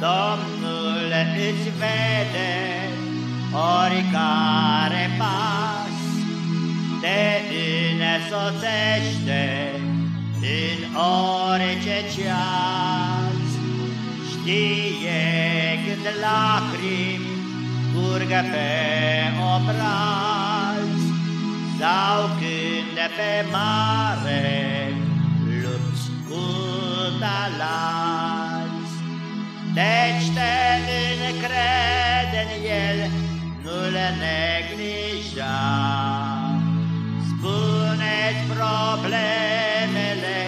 Domnul îți vede oricare pas, te însoțește în orice ceas. Știe când lacrimi curgă pe obraz sau când pe mare lupți cu talan. Deci te încrede în el, nu le neglija. Spune-ți problemele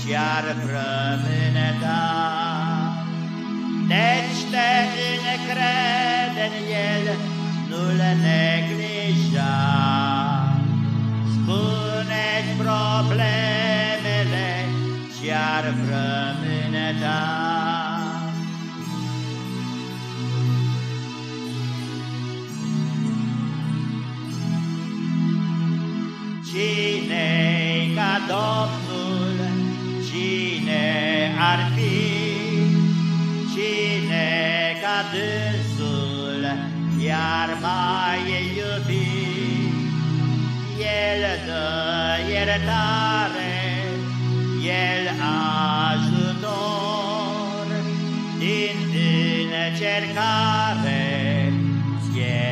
ce-ar frământa. Deci te încrede în el, nu le neglija. Spune-ți problemele ce-ar frământa. cine ca Domnul, cine ar fi, cine ca dânsul, iar mai iubi. El dă iertare, El ajutor, din încercare, ție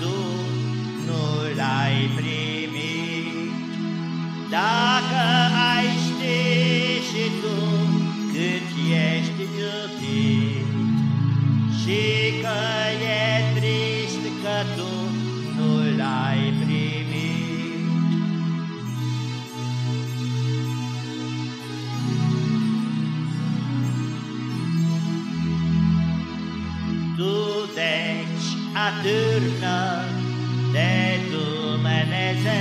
tu nu l-ai primit. Dacă ai ști și tu cât ești iubit și că e trist că tu nu l-ai primit. Atârnă de Dumnezeu,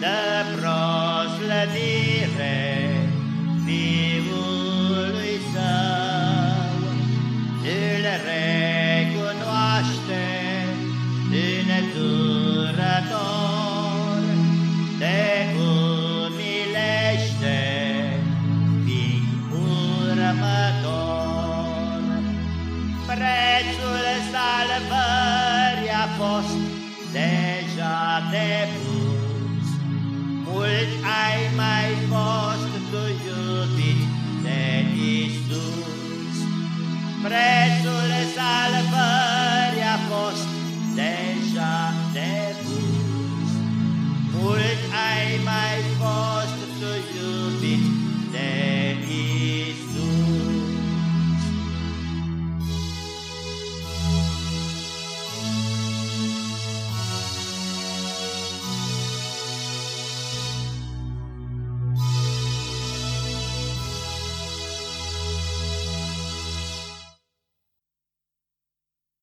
dă proslăvire Deja depois pauses.